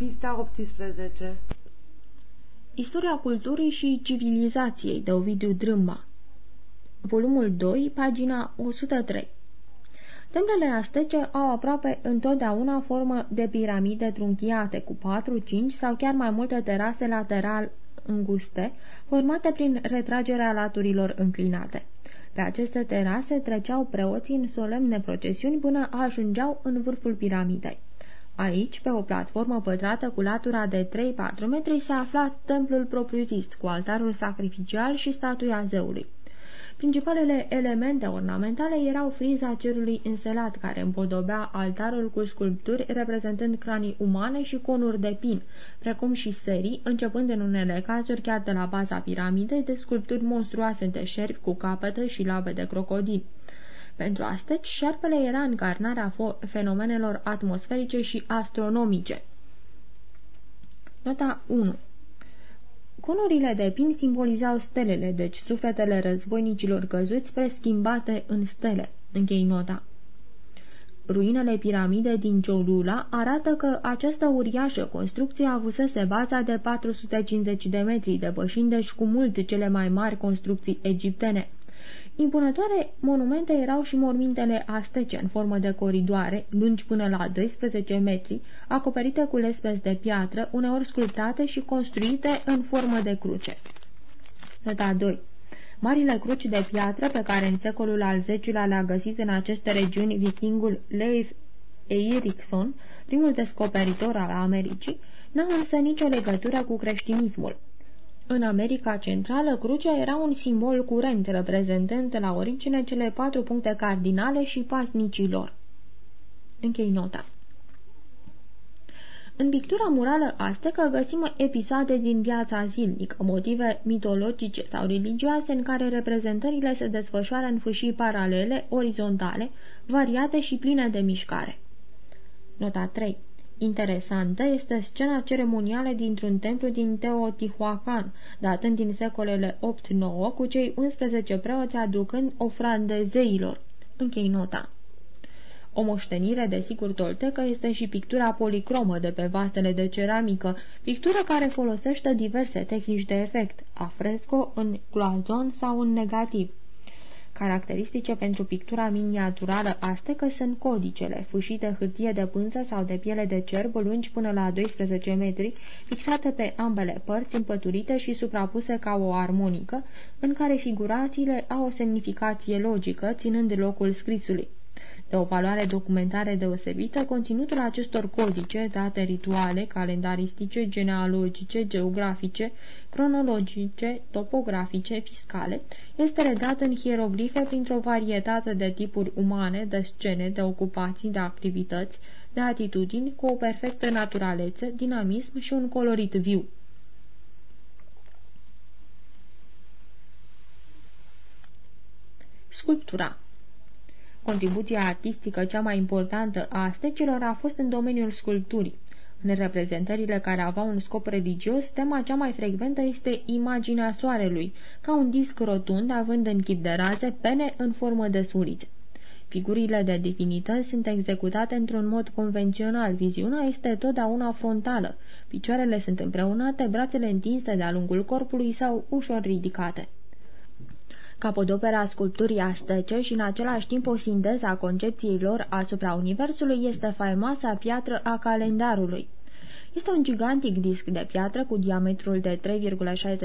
Pista 18 Istoria culturii și civilizației de Ovidiu Drâmba Volumul 2, pagina 103 Templele astece au aproape întotdeauna formă de piramide trunchiate cu 4, 5 sau chiar mai multe terase lateral înguste, formate prin retragerea laturilor înclinate. Pe aceste terase treceau preoții în solemne procesiuni până ajungeau în vârful piramidei. Aici, pe o platformă pătrată cu latura de 3-4 metri, se afla templul propriu-zis, cu altarul sacrificial și statuia zeului. Principalele elemente ornamentale erau friza cerului înselat, care împodobea altarul cu sculpturi reprezentând cranii umane și conuri de pin, precum și serii, începând în unele cazuri chiar de la baza piramidei de sculpturi monstruoase de șerpi cu capete și lave de crocodil. Pentru astăzi, șarpele era încarnarea fenomenelor atmosferice și astronomice. Nota 1 Conurile de pin simbolizau stelele, deci sufletele războinicilor căzuți preschimbate în stele. Închei nota. Ruinele piramide din Cholula arată că această uriașă construcție avusese baza de 450 de metri, depășind deci cu mult cele mai mari construcții egiptene. Impunătoare monumente erau și mormintele astece în formă de coridoare, lungi până la 12 metri, acoperite cu lespezi de piatră, uneori sculptate și construite în formă de cruce. Nota 2 Marile cruci de piatră pe care în secolul al X-lea le-a găsit în aceste regiuni vikingul Leif Erikson, primul descoperitor al Americii, n-au însă nicio legătură cu creștinismul. În America Centrală, crucea era un simbol curent, reprezentând la origine cele patru puncte cardinale și pasnicilor. Închei nota. În pictura murală astecă găsim episoade din viața zilnică, motive mitologice sau religioase în care reprezentările se desfășoară în fâșii paralele, orizontale, variate și pline de mișcare. Nota 3 Interesantă este scena ceremonială dintr-un templu din Teotihuacan, datând din secolele 8-9, cu cei 11 preoți aducând ofrande zeilor. Închei nota. O moștenire, desigur, toltecă este și pictura policromă de pe vasele de ceramică, pictură care folosește diverse tehnici de efect, a fresco, în cloazon sau în negativ. Caracteristice pentru pictura miniaturală astecă sunt codicele, fâșii de hârtie de pânză sau de piele de cerb lungi până la 12 metri, fixate pe ambele părți, împăturite și suprapuse ca o armonică, în care figurațiile au o semnificație logică, ținând locul scrisului. De o valoare documentare deosebită, conținutul acestor codice, date rituale, calendaristice, genealogice, geografice, cronologice, topografice, fiscale, este redat în hieroglife printr-o varietate de tipuri umane, de scene, de ocupații, de activități, de atitudini, cu o perfectă naturalețe, dinamism și un colorit viu. Sculptura Contribuția artistică cea mai importantă a astecilor a fost în domeniul sculpturii. În reprezentările care aveau un scop religios, tema cea mai frecventă este imaginea soarelui, ca un disc rotund având în chip de raze pene în formă de surițe. Figurile de divinități sunt executate într-un mod convențional, viziunea este totdeauna frontală, picioarele sunt împreunate, brațele întinse de-a lungul corpului sau ușor ridicate. Capodopera sculpturii astece și în același timp o sinteză a concepției lor asupra Universului este faimoasa piatră a calendarului. Este un gigantic disc de piatră cu diametrul de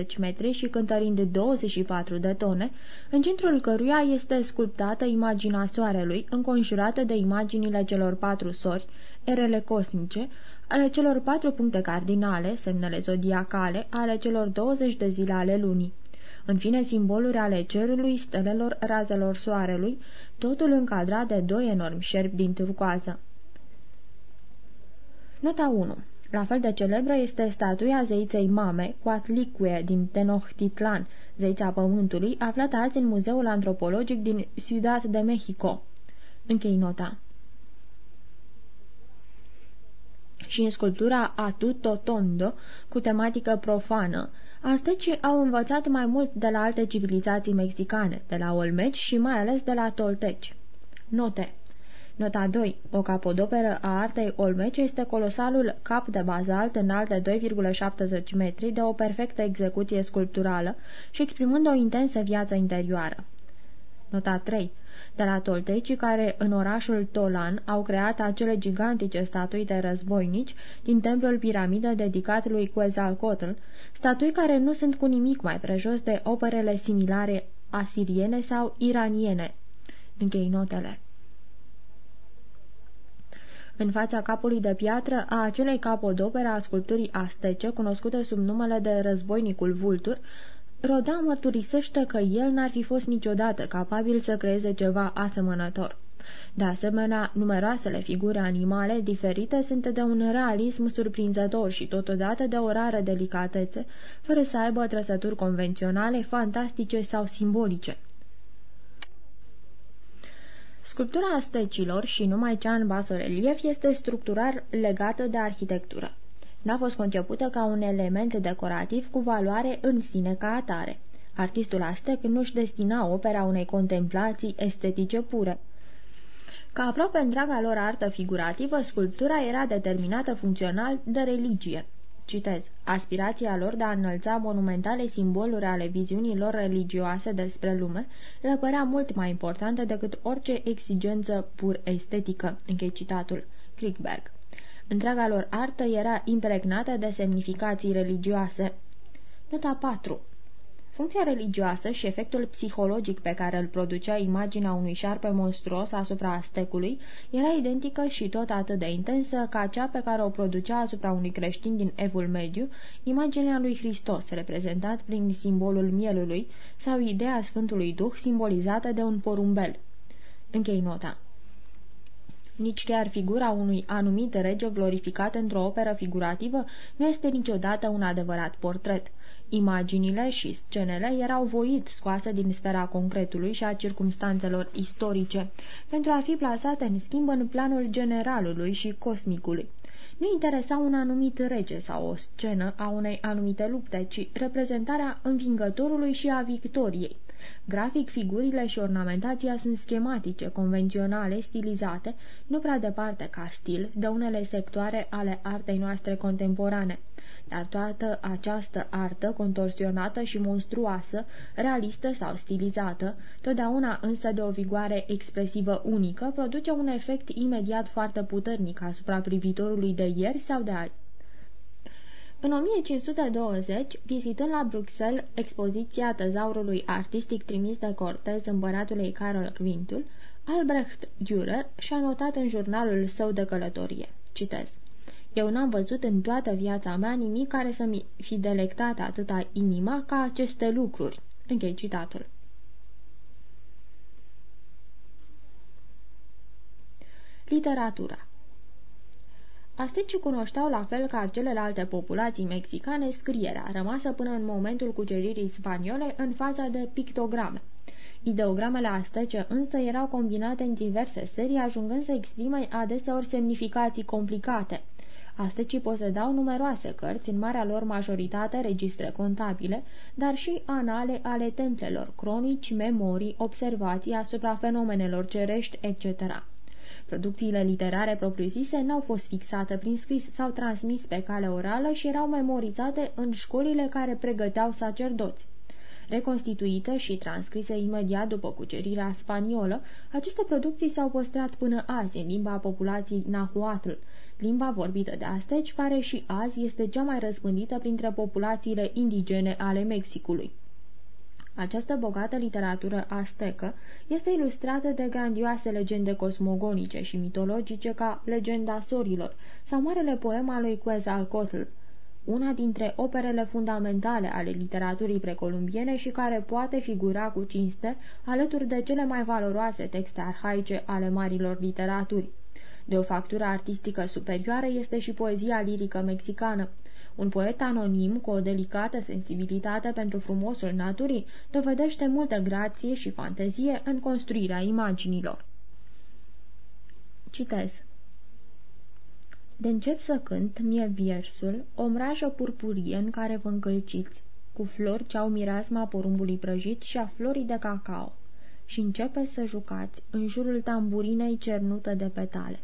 3,60 metri și cântărind 24 de tone, în centrul căruia este sculptată imaginea soarelui, înconjurată de imaginile celor patru sori, erele cosmice, ale celor patru puncte cardinale, semnele zodiacale, ale celor 20 de zile ale lunii în fine simboluri ale cerului, stelelor, razelor soarelui, totul încadrat de doi enormi șerpi din turcoază. Nota 1 la fel de celebră este statuia zeiței Mame, Coatlicue, din Tenochtitlan, zeița pământului, aflată azi în Muzeul Antropologic din Ciudad de Mexico. Închei nota. Și în sculptura Atutotondo, cu tematică profană, Aztecii au învățat mai mult de la alte civilizații mexicane, de la olmeci și mai ales de la tolteci. Note Nota 2. O capodoperă a artei Olmeci este colosalul cap de bazalt înalt de 2,70 metri de o perfectă execuție sculpturală și exprimând o intensă viață interioară. Nota 3 de la toltecii care în orașul Tolan au creat acele gigantice statui de războinici din templul piramidă dedicat lui Quetzalcoatl, statui care nu sunt cu nimic mai prejos de operele similare asiriene sau iraniene. Închei notele. În fața capului de piatră a acelei capodoperă a sculpturii astece, cunoscute sub numele de războinicul Vultur, Roda mărturisește că el n-ar fi fost niciodată capabil să creeze ceva asemănător. De asemenea, numeroasele figuri animale diferite sunt de un realism surprinzător și totodată de o rară delicatețe, fără să aibă trăsături convenționale, fantastice sau simbolice. Sculptura astecilor și numai cea în basorelief este structural legată de arhitectură n-a fost concepută ca un element decorativ cu valoare în sine ca atare. Artistul astec nu-și destina opera unei contemplații estetice pure. Ca aproape întreaga lor artă figurativă, sculptura era determinată funcțional de religie. Citez. Aspirația lor de a înălța monumentale simboluri ale viziunii lor religioase despre lume le părea mult mai importantă decât orice exigență pur estetică. Închei citatul. Kriegberg. Întreaga lor artă era impregnată de semnificații religioase. Nota 4 Funcția religioasă și efectul psihologic pe care îl producea imaginea unui șarpe monstruos asupra astecului era identică și tot atât de intensă ca cea pe care o producea asupra unui creștin din Evul Mediu, imaginea lui Hristos, reprezentat prin simbolul mielului, sau ideea Sfântului Duh, simbolizată de un porumbel. Închei nota nici chiar figura unui anumit rege glorificat într-o operă figurativă nu este niciodată un adevărat portret. Imaginile și scenele erau voit scoase din sfera concretului și a circumstanțelor istorice, pentru a fi plasate în schimb în planul generalului și cosmicului. Nu interesa un anumit rege sau o scenă a unei anumite lupte, ci reprezentarea învingătorului și a victoriei. Grafic, figurile și ornamentația sunt schematice, convenționale, stilizate, nu prea departe ca stil, de unele sectoare ale artei noastre contemporane. Dar toată această artă contorsionată și monstruoasă, realistă sau stilizată, totdeauna însă de o vigoare expresivă unică, produce un efect imediat foarte puternic asupra privitorului de ieri sau de azi. În 1520, vizitând la Bruxelles expoziția tezaurului artistic trimis de Cortez împăratului Carol Quintul, Albrecht Dürer și-a notat în jurnalul său de călătorie. Citez. Eu n-am văzut în toată viața mea nimic care să-mi fi delectat atâta inima ca aceste lucruri. Închei citatul. Literatura Astecii cunoșteau la fel ca celelalte populații mexicane scrierea, rămasă până în momentul cuceririi spaniole în faza de pictograme. Ideogramele astece însă erau combinate în diverse serii, ajungând să exprime adeseori semnificații complicate. Astecii posedau numeroase cărți, în marea lor majoritate registre contabile, dar și anale ale templelor, cronici, memorii, observații asupra fenomenelor cerești, etc. Producțiile literare propriu-zise n-au fost fixate prin scris sau transmis pe cale orală și erau memorizate în școlile care pregăteau sacerdoți. Reconstituite și transcrise imediat după cucerirea spaniolă, aceste producții s-au păstrat până azi în limba populației Nahuatl, limba vorbită de asteci, care și azi este cea mai răspândită printre populațiile indigene ale Mexicului. Această bogată literatură astecă este ilustrată de grandioase legende cosmogonice și mitologice ca Legenda Sorilor sau marele poem al lui Quetzalcoatl, una dintre operele fundamentale ale literaturii precolumbiene și care poate figura cu cinste alături de cele mai valoroase texte arhaice ale marilor literaturi. De o factură artistică superioară este și poezia lirică mexicană. Un poet anonim, cu o delicată sensibilitate pentru frumosul naturii, dovedește multă grație și fantezie în construirea imaginilor. Citez de încep să cânt mie viersul, o mrajă purpurie în care vă încălciți, cu flori ce au mireasma porumbului prăjit și a florii de cacao. și începe să jucați în jurul tamburinei cernută de petale.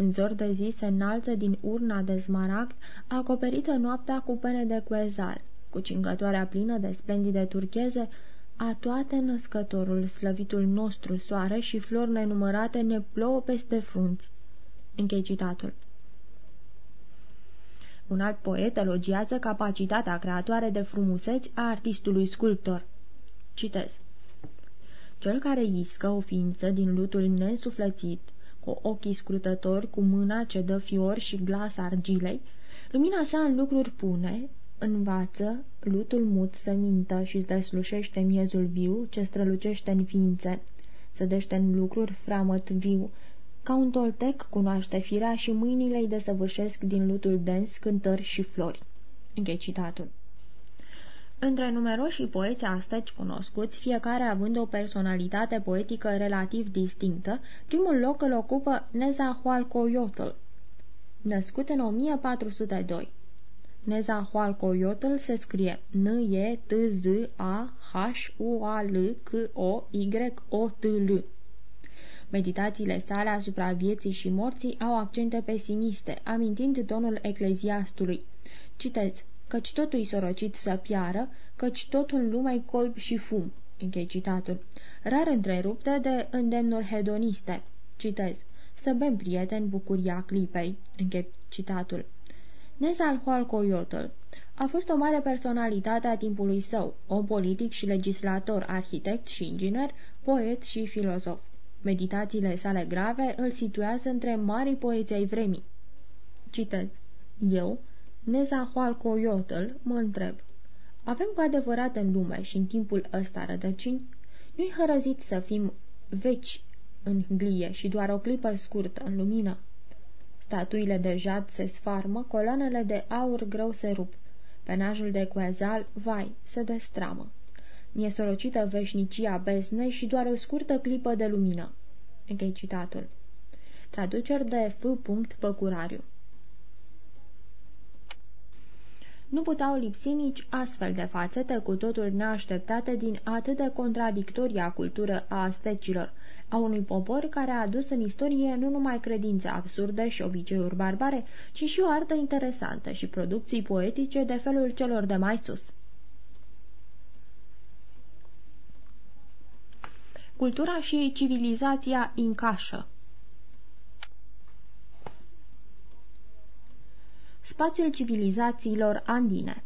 În zor de zi se înalță din urna de smaragd, acoperită noaptea cu pene de cuezal, cu cingătoarea plină de splendide turcheze, a toate născătorul, slăvitul nostru soare și flori nenumărate ne plouă peste frunți. Închei citatul. Un alt poet elogiază capacitatea creatoare de frumuseți a artistului sculptor. Citez. Cel care iscă o ființă din lutul nesuflățit, cu ochii scrutători, cu mâna ce dă fior și glas argilei, lumina sa în lucruri pune, învață lutul mut să mintă și deslușește miezul viu ce strălucește în ființe, sădește în lucruri framăt viu, ca un toltec cunoaște firea și mâinile îi desăvârșesc din lutul dens cântări și flori. Închei citatul. Între numeroșii poeți astăzi cunoscuți, fiecare având o personalitate poetică relativ distinctă, primul loc îl ocupă Nezahualcoyotl, născut în 1402. Nezahualcoyotl se scrie N-E-T-Z-A-H-U-A-L-C-O-Y-O-T-L. Meditațiile sale asupra vieții și morții au accente pesimiste, amintind tonul ecleziastului. Citez căci totul-i sorocit să piară, căci totul în lume colb și fum. Închei citatul. Rar întreruptă de îndemnuri hedoniste. Citez. Să bem, prieteni, bucuria clipei. Închei citatul. Nezalhoalcoiotl a fost o mare personalitate a timpului său, om politic și legislator, arhitect și inginer, poet și filozof. Meditațiile sale grave îl situează între marii poeți ai vremii. Citez. Eu, Nezahualcoiotl, mă întreb. Avem cu adevărat în lume și în timpul ăsta rădăcini? Nu-i hărăzit să fim veci în glie și doar o clipă scurtă în lumină? Statuile de jad se sfarmă, coloanele de aur greu se rup. Penajul de coezal, vai, se destramă. Mi-e sorocită veșnicia besnei și doar o scurtă clipă de lumină. Închei citatul. Traduceri de F. Păcurariu Nu puteau lipsi nici astfel de fațete cu totul neașteptate din atât de contradictoria cultură a astecilor, a unui popor care a adus în istorie nu numai credințe absurde și obiceiuri barbare, ci și o artă interesantă și producții poetice de felul celor de mai sus. Cultura și civilizația incașă Spațiul civilizațiilor andine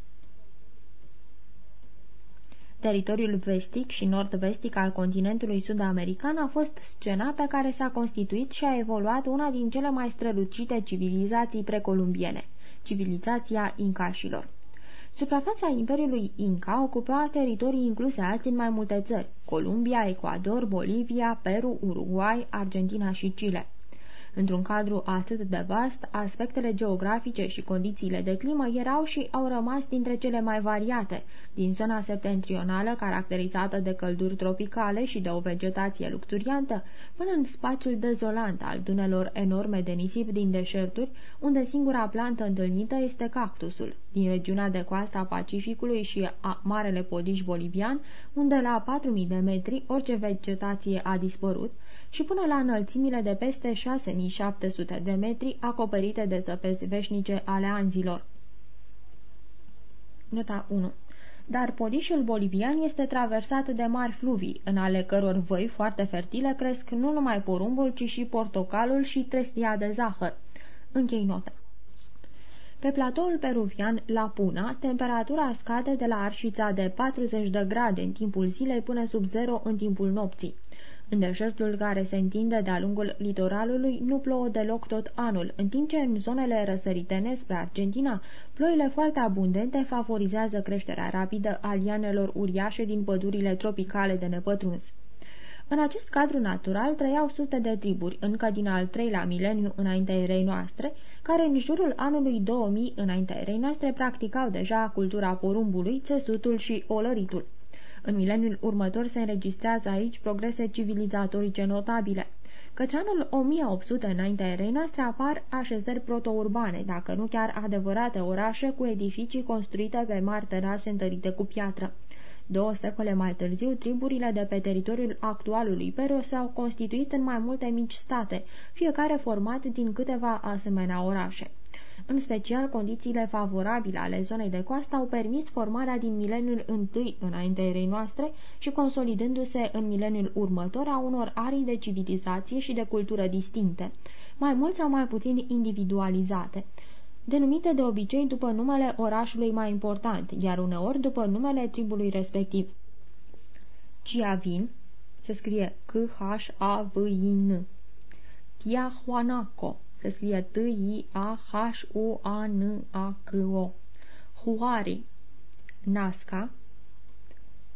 Teritoriul vestic și nord-vestic al continentului sud-american a fost scena pe care s-a constituit și a evoluat una din cele mai strălucite civilizații precolumbiene, civilizația incașilor. Suprafața Imperiului Inca ocupa teritorii incluse azi în mai multe țări, Columbia, Ecuador, Bolivia, Peru, Uruguay, Argentina și Chile. Într-un cadru atât de vast, aspectele geografice și condițiile de climă erau și au rămas dintre cele mai variate, din zona septentrională, caracterizată de călduri tropicale și de o vegetație luxuriantă, până în spațiul dezolant al dunelor enorme de nisip din deșerturi, unde singura plantă întâlnită este cactusul, din regiunea de coasta a Pacificului și a Marele Podiș Bolivian, unde la 4000 de metri orice vegetație a dispărut, și până la înălțimile de peste 6700 de metri acoperite de zăpezi veșnice ale anzilor. Nota 1 dar podișul bolivian este traversat de mari fluvii, în ale căror văi foarte fertile cresc nu numai porumbul, ci și portocalul și trestia de zahăr. Închei nota. Pe platoul peruvian, la Puna, temperatura scade de la arșița de 40 de grade în timpul zilei până sub zero în timpul nopții. În deșertul care se întinde de-a lungul litoralului nu plouă deloc tot anul, în timp ce în zonele răsăritene spre Argentina, ploile foarte abundente favorizează creșterea rapidă a lianelor uriașe din pădurile tropicale de nepătruns. În acest cadru natural trăiau sute de triburi, încă din al treilea mileniu înaintea erei noastre, care în jurul anului 2000 înaintea erei noastre practicau deja cultura porumbului, țesutul și olăritul. În mileniul următor se înregistrează aici progrese civilizatorice notabile. Către anul 1800 înaintea erei noastre apar așezări protourbane, dacă nu chiar adevărate orașe cu edificii construite pe mari terase întărite cu piatră. Două secole mai târziu, triburile de pe teritoriul actualului Peru s-au constituit în mai multe mici state, fiecare format din câteva asemenea orașe. În special, condițiile favorabile ale zonei de coastă au permis formarea din mileniul întâi înaintea erei noastre și consolidându-se în mileniul următor a unor arii de civilizație și de cultură distincte, mai mult sau mai puțin individualizate denumite de obicei după numele orașului mai important, iar uneori după numele tribului respectiv. Chiavin se scrie C-H-A-V-I-N Tiahuanaco se scrie T-I-A-H-U-A-N-A-C-O Huari Nasca.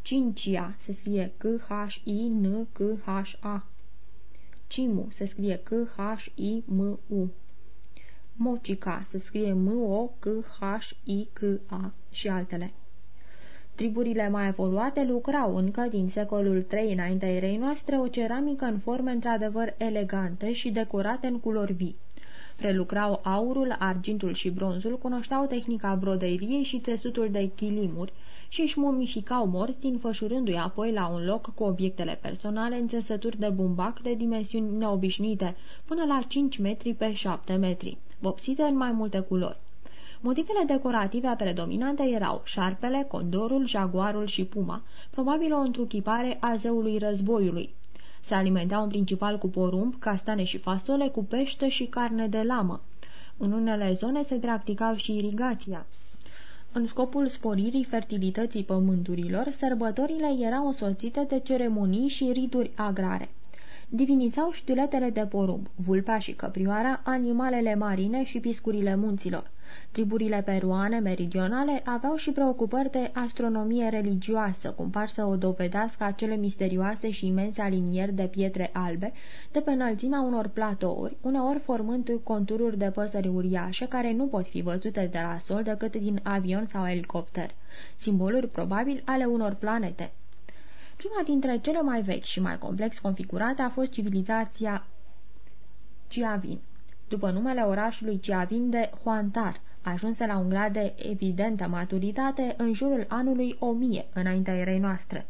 Cincia. Se scrie C-H-I-N-C-H-A Cimu. Se scrie C-H-I-M-U Mocica. Se scrie M-O-C-H-I-C-A și altele. Triburile mai evoluate lucrau încă din secolul III înaintea erei noastre o ceramică în forme într-adevăr elegante și decorate în culori vii. Prelucrau aurul, argintul și bronzul, cunoșteau tehnica broderiei și țesutul de chilimuri și își mumificau morți, înfășurându-i apoi la un loc cu obiectele personale în țesături de bumbac de dimensiuni neobișnuite, până la 5 metri pe 7 metri, vopsite în mai multe culori. Motivele decorative predominante erau șarpele, condorul, jaguarul și puma, probabil o întruchipare a zeului războiului. Se alimentau în principal cu porumb, castane și fasole, cu pește și carne de lamă. În unele zone se practicau și irigația. În scopul sporirii fertilității pământurilor, sărbătorile erau însoțite de ceremonii și rituri agrare. Divinizau știuletele de porumb, vulpea și căprioara, animalele marine și piscurile munților. Triburile peruane meridionale aveau și preocupări de astronomie religioasă, cum par să o dovedească acele misterioase și imense alinieri de pietre albe, de pe înălțimea unor platouri, uneori formând contururi de păsări uriașe care nu pot fi văzute de la sol decât din avion sau elicopter, simboluri probabil ale unor planete. Prima dintre cele mai vechi și mai complex configurate a fost civilizația Ciavin după numele orașului Ciavin de Huantar, ajunse la un grad de evidentă maturitate în jurul anului 1000 înaintea erei noastre.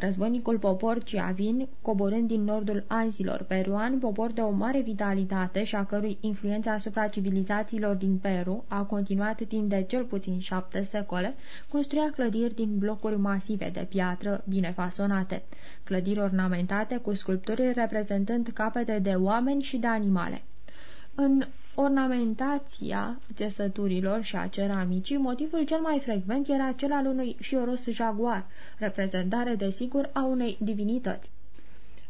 Războinicul popor Ciavin, coborând din nordul anzilor peruani, popor de o mare vitalitate și a cărui influență asupra civilizațiilor din Peru a continuat timp de cel puțin șapte secole, construia clădiri din blocuri masive de piatră bine fasonate, clădiri ornamentate cu sculpturi reprezentând capete de oameni și de animale. În ornamentația țesăturilor și a ceramicii, motivul cel mai frecvent era cel al unui fioros jaguar, reprezentare desigur a unei divinități.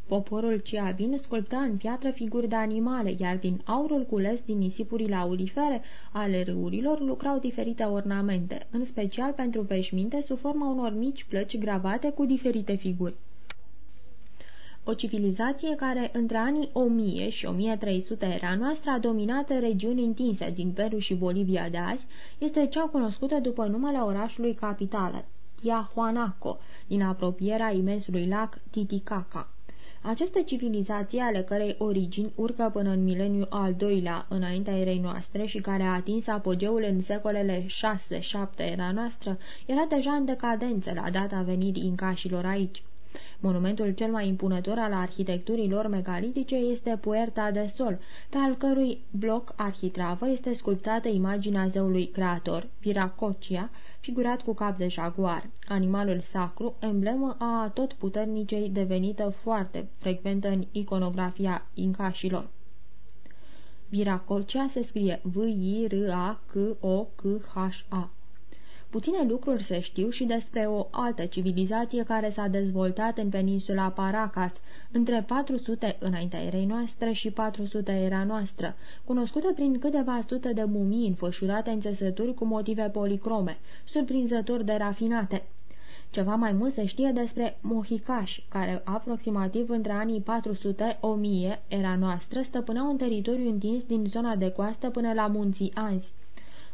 Poporul Ciavin sculpta în piatră figuri de animale, iar din aurul cules din nisipurile aurifere ale râurilor lucrau diferite ornamente, în special pentru veșminte sub forma unor mici plăci gravate cu diferite figuri. O civilizație care între anii 1000 și 1300 era noastră a dominat regiuni întinse din Peru și Bolivia de azi, este cea cunoscută după numele orașului capitală, Tiahuanaco, din apropierea imensului lac Titicaca. Aceste civilizații, ale cărei origini urcă până în mileniul al doilea înaintea erei noastre și care a atins apogeul în secolele 6-7 era noastră, era deja în decadență la data venirii incașilor aici. Monumentul cel mai impunător al arhitecturii lor megalitice este Puerta de Sol, pe al cărui bloc arhitravă este sculptată imaginea zeului creator, Viracocia, figurat cu cap de jaguar, animalul sacru, emblemă a tot puternicei devenită foarte frecventă în iconografia incașilor. Viracocea se scrie V-I-R-A-C-O-C-H-A. Puține lucruri se știu și despre o altă civilizație care s-a dezvoltat în peninsula Paracas, între 400 înaintea erei noastre și 400 era noastră, cunoscută prin câteva sute de mumii înfășurate în țesături cu motive policrome, surprinzător de rafinate. Ceva mai mult se știe despre mohicași, care aproximativ între anii 400-1000 era noastră stăpâneau un teritoriu întins din zona de coastă până la munții Anzi.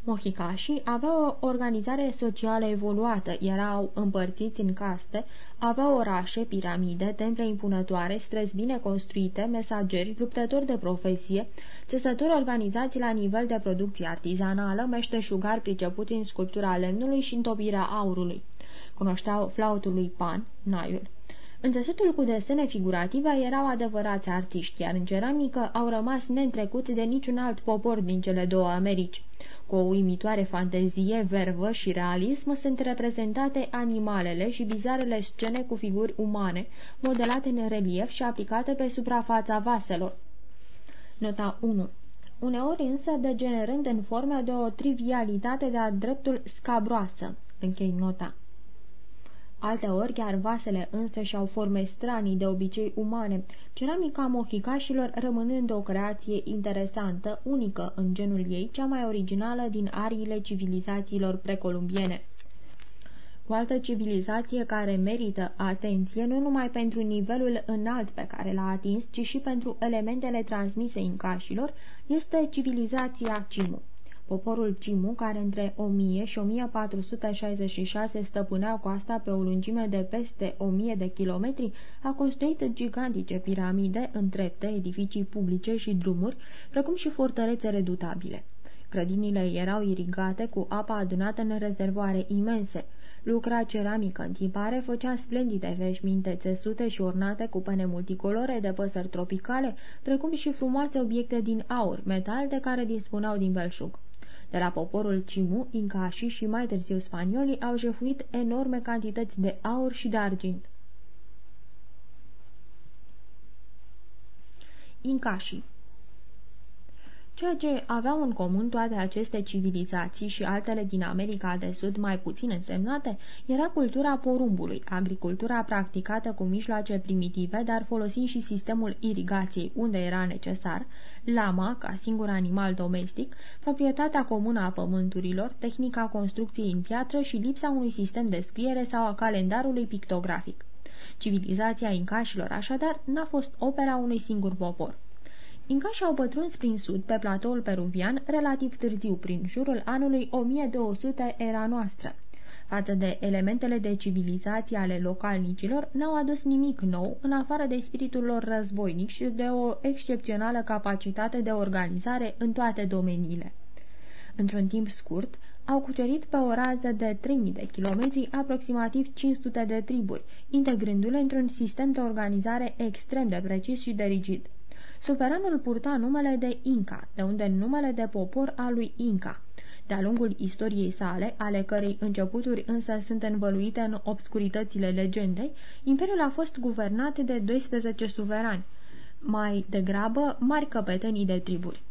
Mohicașii aveau o organizare socială evoluată, erau împărțiți în caste, aveau orașe, piramide, temple impunătoare, străzi bine construite, mesageri, luptători de profesie, țesători organizați la nivel de producție artizanală, meșteșugari pricepuți în sculptura lemnului și întopirea aurului. Cunoșteau flautul lui Pan, Naiul. În țesutul cu desene figurative erau adevărați artiști, iar în ceramică au rămas neîntrecuți de niciun alt popor din cele două Americi. Cu o uimitoare fantezie, vervă și realism sunt reprezentate animalele și bizarele scene cu figuri umane, modelate în relief și aplicate pe suprafața vaselor. Nota 1 Uneori însă degenerând în formă de o trivialitate de-a dreptul scabroasă. Închei nota. Alteori, chiar vasele însă și-au forme stranii de obicei umane, ceramica mohicașilor rămânând o creație interesantă, unică în genul ei, cea mai originală din ariile civilizațiilor precolumbiene. O altă civilizație care merită atenție nu numai pentru nivelul înalt pe care l-a atins, ci și pentru elementele transmise incașilor, este civilizația Cimu. Poporul Cimu, care între 1000 și 1466 stăpânea coasta pe o lungime de peste 1000 de kilometri, a construit gigantice piramide, întrepte, edificii publice și drumuri, precum și fortărețe redutabile. Grădinile erau irigate cu apa adunată în rezervoare imense. Lucra ceramică în tipare, făcea splendide veșminte țesute și ornate cu pene multicolore de păsări tropicale, precum și frumoase obiecte din aur, metal de care dispuneau din belșug. De la poporul Cimu, incașii și mai târziu spaniolii au jefuit enorme cantități de aur și de argint. Incașii Ceea ce aveau în comun toate aceste civilizații și altele din America de Sud mai puțin însemnate era cultura porumbului, agricultura practicată cu mijloace primitive, dar folosind și sistemul irigației unde era necesar, lama ca singur animal domestic, proprietatea comună a pământurilor, tehnica construcției în piatră și lipsa unui sistem de scriere sau a calendarului pictografic. Civilizația incașilor, așadar, n-a fost opera unui singur popor. Incașii au pătruns prin sud, pe platoul peruvian, relativ târziu, prin jurul anului 1200 era noastră. Față de elementele de civilizație ale localnicilor, n-au adus nimic nou, în afară de spiritul lor războinic și de o excepțională capacitate de organizare în toate domeniile. Într-un timp scurt, au cucerit pe o rază de 3000 de kilometri aproximativ 500 de triburi, integrându-le într-un sistem de organizare extrem de precis și de rigid. Suveranul purta numele de Inca, de unde numele de popor al lui Inca. De-a lungul istoriei sale, ale cărei începuturi însă sunt învăluite în obscuritățile legendei, imperiul a fost guvernat de 12 suverani, mai degrabă mari căpetenii de triburi.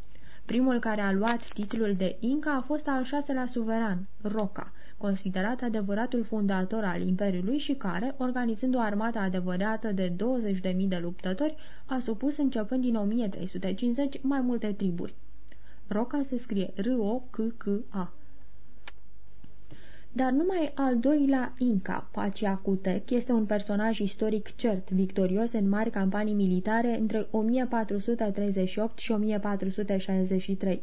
Primul care a luat titlul de Inca a fost al șaselea suveran, Roca, considerat adevăratul fundator al Imperiului și care, organizând o armată adevărată de 20.000 de luptători, a supus începând din 1350 mai multe triburi. Roca se scrie R-O-C-C-A. Dar numai al doilea Inca, Paciacutec, este un personaj istoric cert, victorios în mari campanii militare între 1438 și 1463.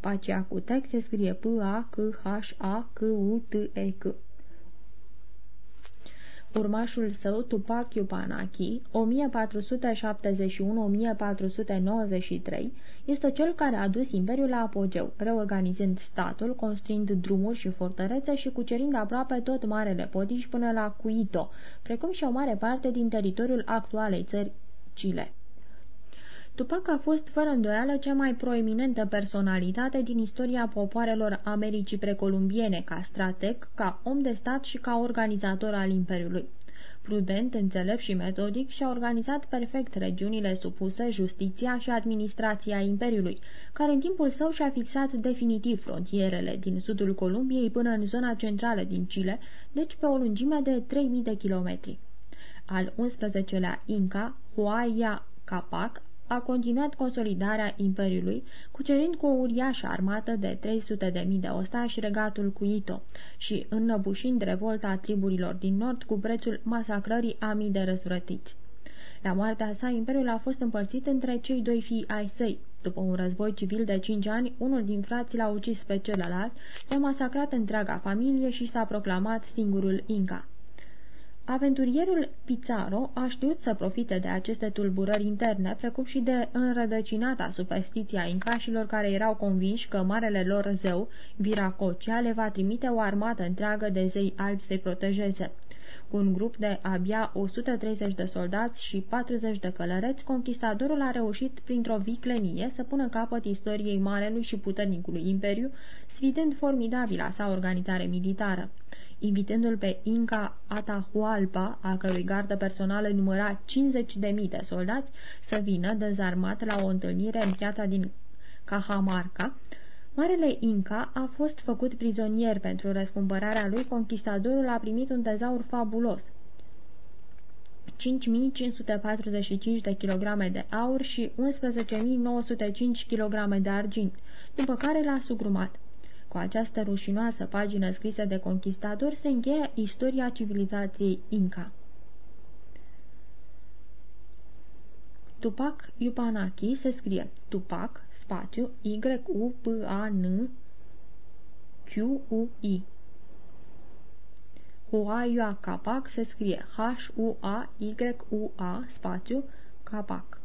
Pacea cu text se scrie P-A-C-H-A-C-U-T-E-C. Urmașul său, Tupac Yupanaki, 1471-1493, este cel care a dus imperiul la apogeu, reorganizând statul, construind drumuri și fortărețe și cucerind aproape tot Marele Podiș până la Cuito, precum și o mare parte din teritoriul actualei țări Chile. Tupac a fost fără îndoială cea mai proeminentă personalitate din istoria popoarelor Americii precolumbiene, ca strateg, ca om de stat și ca organizator al Imperiului. Prudent, înțelept și metodic, și-a organizat perfect regiunile supuse, justiția și administrația Imperiului, care în timpul său și-a fixat definitiv frontierele din sudul Columbiei până în zona centrală din Chile, deci pe o lungime de 3000 de kilometri. Al 11-lea Inca, Huaya Capac, a continuat consolidarea Imperiului, cucerind cu o uriașă armată de 300.000 de ostași regatul Cuito și înnăbușind revolta triburilor din nord cu prețul masacrării a mii de răzvrătiți. La moartea sa, Imperiul a fost împărțit între cei doi fii ai săi. După un război civil de cinci ani, unul din frați l-a ucis pe celălalt, i-a masacrat întreaga familie și s-a proclamat singurul Inca. Aventurierul Pizarro a știut să profite de aceste tulburări interne, precum și de înrădăcinata superstiția incașilor care erau convinși că marele lor zeu, Viracocea, le va trimite o armată întreagă de zei albi să-i protejeze. Cu un grup de abia 130 de soldați și 40 de călăreți, conquistadorul a reușit, printr-o viclenie, să pună capăt istoriei marelui și puternicului imperiu, sfidând formidabila sa organizare militară invitându-l pe Inca Atahualpa, a cărui gardă personală număra 50.000 de soldați, să vină dezarmat la o întâlnire în piața din Cajamarca, Marele Inca a fost făcut prizonier pentru răscumpărarea lui, conquistadorul a primit un tezaur fabulos, 5545 de kilograme de aur și 11.905 kg de argint, după care l-a sugrumat. Cu această rușinoasă pagină scrisă de conquistador se încheie istoria civilizației Inca. Tupac Yupanaki se scrie Tupac, spațiu, Y-U-P-A-N Q-U-I. Huayua Capac se scrie H-U-A-Y-U-A spațiu Capac.